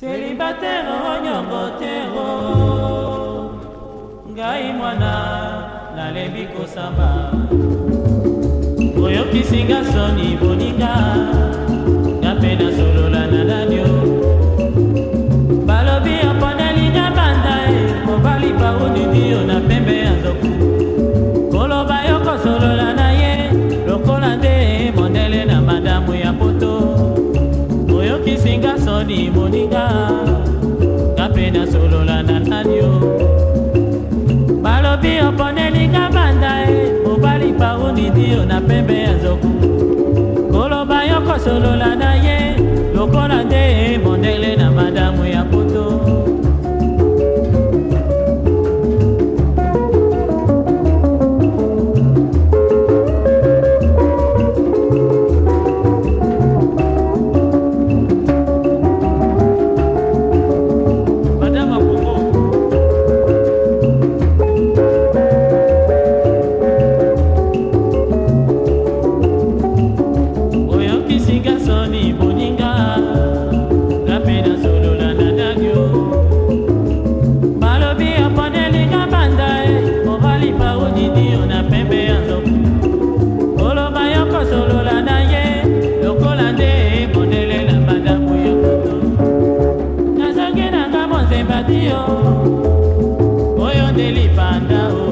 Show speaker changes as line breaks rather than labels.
celibatero nyongo tero ngai mwana nalembi kosamba oyokisinga soni boninga moni moninga ngape nasolola na nani o balobi oponelinga banda e mobali paunidi yo na pembe ya nzoku koloba yo kosolola na ye oyo oyo nde libanda o